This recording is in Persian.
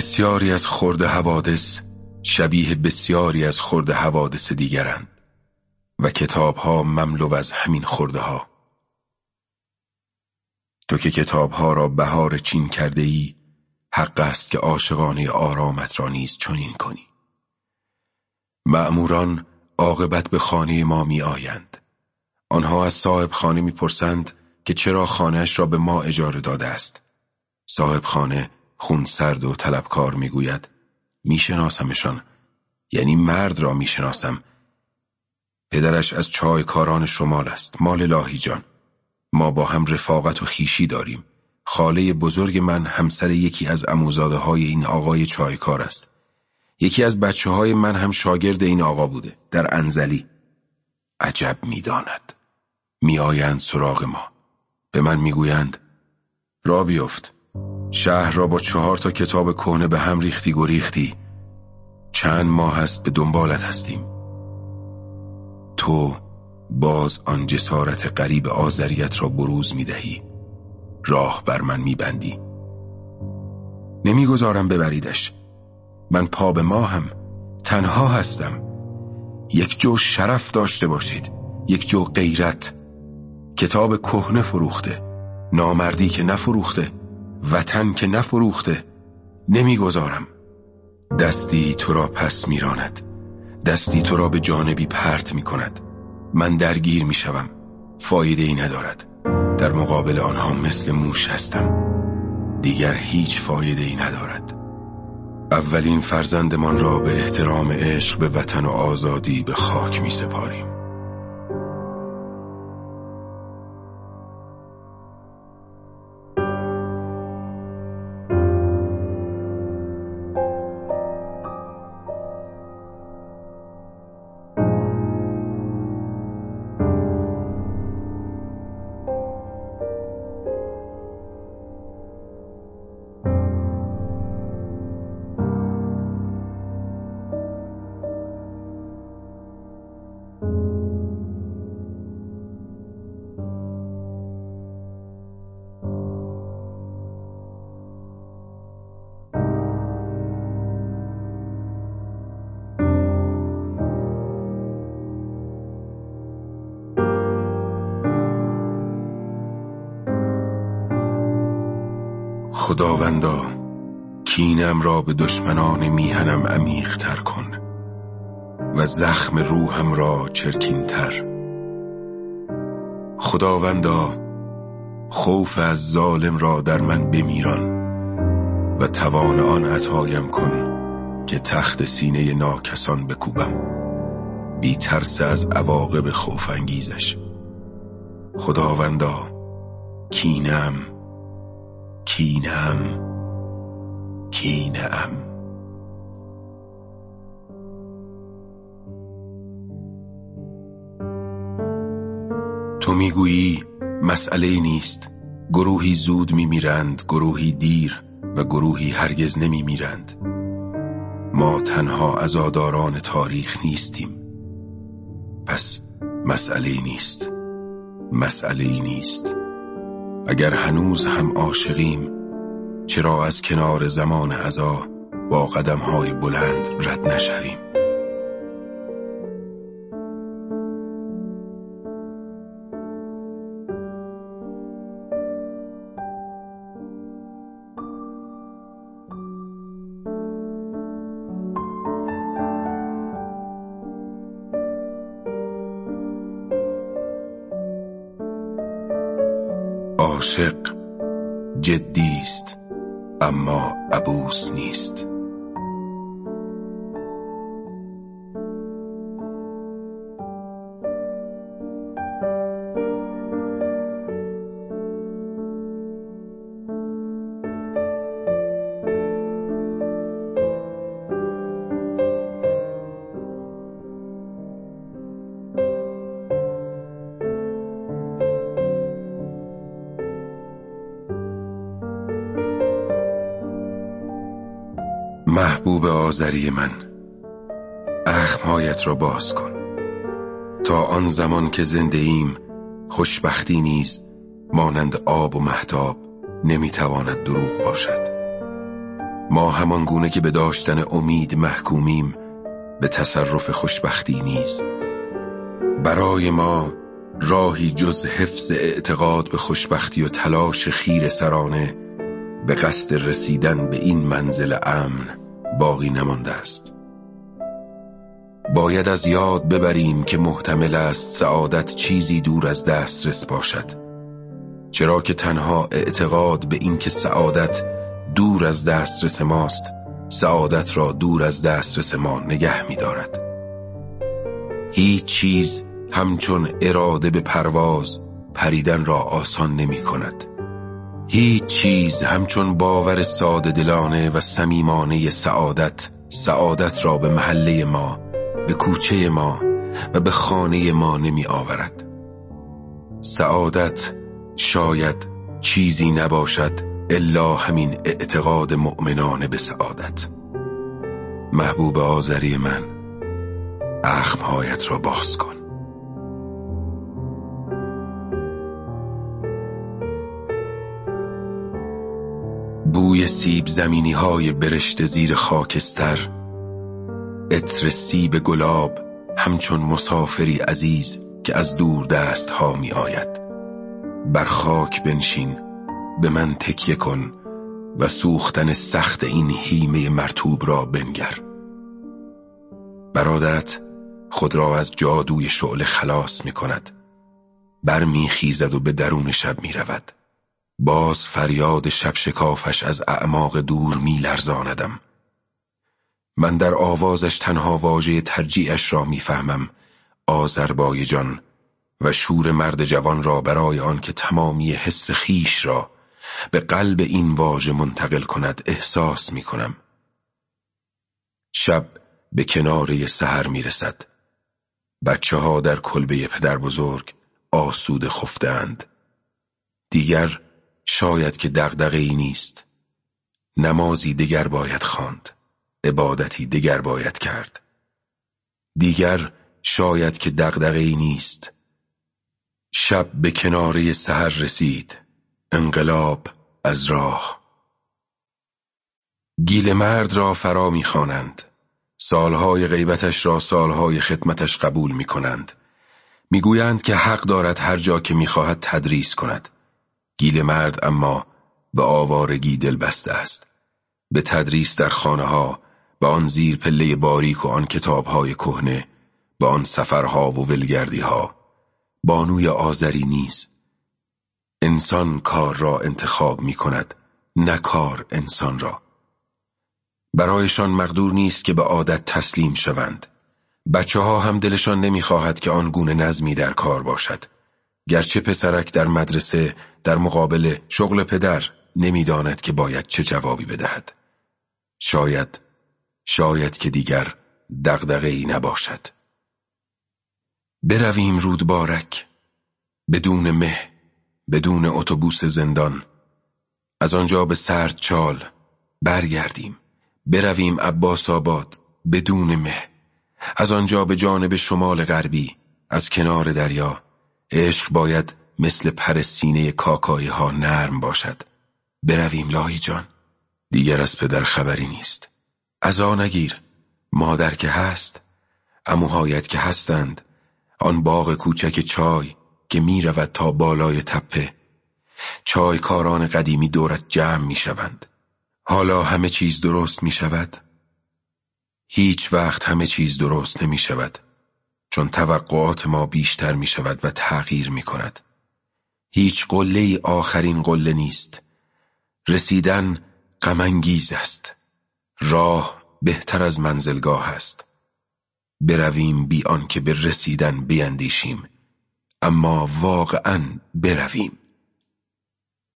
بسیاری از خورده حوادث شبیه بسیاری از خورده حوادث دیگرند و کتابها مملو از همین خورده ها تو که کتابها را بهار چین کرده ای حق است که عاشقانه آرامت را نیز چنین کنی. مأموران عاقبت به خانه ما می آیند آنها از صاحب خانه می پرسند که چرا خانهش را به ما اجاره داده است. صاحب خانه خون سرد و طلبکار می‌گوید میشناسمشان. یعنی مرد را می‌شناسم. پدرش از چای کاران شمال است. مال لاهیجان ما با هم رفاقت و خیشی داریم. خاله بزرگ من همسر یکی از اموزاده های این آقای چایکار است. یکی از بچه های من هم شاگرد این آقا بوده در انزلی. عجب می‌داند. میآیند سراغ ما. به من می‌گویند را بیفت. شهر را با چهار تا کتاب کهنه به هم ریختی گریختی. چند ماه هست به دنبالت هستیم. تو باز آن جسارت قریب آذریت را بروز می دهی. راه بر من می بندی. نمی‌گذارم ببریدش. من پا به هم تنها هستم. یک جو شرف داشته باشید. یک جو غیرت. کتاب کهنه فروخته. نامردی که نفروخته. وطن که نفروخته نمی‌گذارم. دستی تو را پس میراند. دستی تو را به جانبی پرت می کند من درگیر می شوم فایده ای ندارد. در مقابل آنها مثل موش هستم. دیگر هیچ فایده ای ندارد. اولین فرزندمان را به احترام عشق به وطن و آزادی به خاک می سپاریم خداوندا کینم را به دشمنان میهنم عمیقتر کن و زخم روحم را چرکینتر. خداوندا خوف از ظالم را در من بمیران و توان آن عطایم کن که تخت سینه ناکسان بکوبم. بی ترس از عواقب خوف انگیزش خداوندا کینم کینم. کینم. تو می‌گویی مسئله نیست. گروهی زود میمیرند گروهی دیر و گروهی هرگز نمیمیرند. ما تنها ازاداران تاریخ نیستیم. پس مسئله نیست. مسئله نیست. اگر هنوز هم عاشقیم چرا از کنار زمان عزا با قدمهای بلند رد نشویم؟ عاشق جدی است اما عبوس نیست. محبوب آذری من اخمهایت را باز کن. تا آن زمان که زنده ایم خوشبختی نیز مانند آب و محتاب نمی‌تواند دروغ باشد. ما همان گونه که به داشتن امید محکومیم به تصرف خوشبختی نیز برای ما راهی جز حفظ اعتقاد به خوشبختی و تلاش خیر سرانه به قصد رسیدن به این منزل امن باقی نمانده است باید از یاد ببریم که محتمل است سعادت چیزی دور از دسترس باشد چرا که تنها اعتقاد به اینکه سعادت دور از دسترس ماست سعادت را دور از دسترس ما نگه می دارد. هیچ چیز همچون اراده به پرواز پریدن را آسان نمی کند. هیچ چیز همچون باور ساده دلانه و صمیمانه سعادت سعادت را به محله ما به کوچه ما و به خانه ما نمی آورد. سعادت شاید چیزی نباشد الا همین اعتقاد مؤمنانه به سعادت. محبوب آذری من اخمهایت را باز کن. بوی سیب زمینی های برشت زیر خاکستر. عطر سیب گلاب همچون مسافری عزیز که از دور دست ها می آید بر خاک بنشین به من تکیه کن و سوختن سخت این هیمه مرتوب را بنگر. برادرت خود را از جادوی شعله خلاص می کند برمیخیزد و به درون شب می رود باز فریاد شب شکافش از اعماق دور می لرزاندم من در آوازش تنها واژه ترجیعش را می‌فهمم آذربایجان و شور مرد جوان را برای آن که تمامی حس خیش را به قلب این واژه منتقل کند احساس می کنم. شب به کناره سحر می رسد. بچه ها در کلبه پدر بزرگ آسود خفتند. دیگر شاید که دغدغه‌ای نیست. نمازی دیگر باید خواند. عبادتی دیگر باید کرد. دیگر شاید که دغدغه‌ای نیست. شب به کناره سحر رسید. انقلاب از راه گیل مرد را فرا می‌خوانند سالهای غیبتش را سالهای خدمتش قبول می کنند. می‌گویند که حق دارد هر جا که می‌خواهد تدریس کند. گیل مرد اما به آوارگی دل بسته است. به تدریس در خانه ها، به آن زیر پله باریک و آن کتابهای کهنه، به آن سفرها و ولگردی ها. بانوی آذری نیست. انسان کار را انتخاب می کند نه کار انسان را برایشان مقدور نیست که به عادت تسلیم شوند بچه ها هم دلشان نمی‌خواهد که آن گونه نظمی در کار باشد گرچه پسرک در مدرسه در مقابل شغل پدر نمی‌داند که باید چه جوابی بدهد. شاید شاید که دیگر ای نباشد. برویم رودبارک. بدون مه بدون اتوبوس زندان. از آنجا به سرد چال برگردیم. برویم عباس آباد بدون مه. از آنجا به جانب شمال غربی از کنار دریا عشق باید مثل پر سینه کاکایی ها نرم باشد. برویم لاهی جان. دیگر از پدر خبری نیست. از آن نگیر. مادر که هست اموهایت که هستند آن باغ کوچک چای که می رود تا بالای تپه. چایکاران قدیمی دورت جمع می شوند حالا همه چیز درست می شود هیچ وقت همه چیز درست نمی شود چون توقعات ما بیشتر می شود و تغییر می کند هیچ قله آخرین قله نیست. رسیدن غمانگیز است. راه بهتر از منزلگاه است. برویم بی آنکه به رسیدن بیندیشیم. اما واقعا برویم.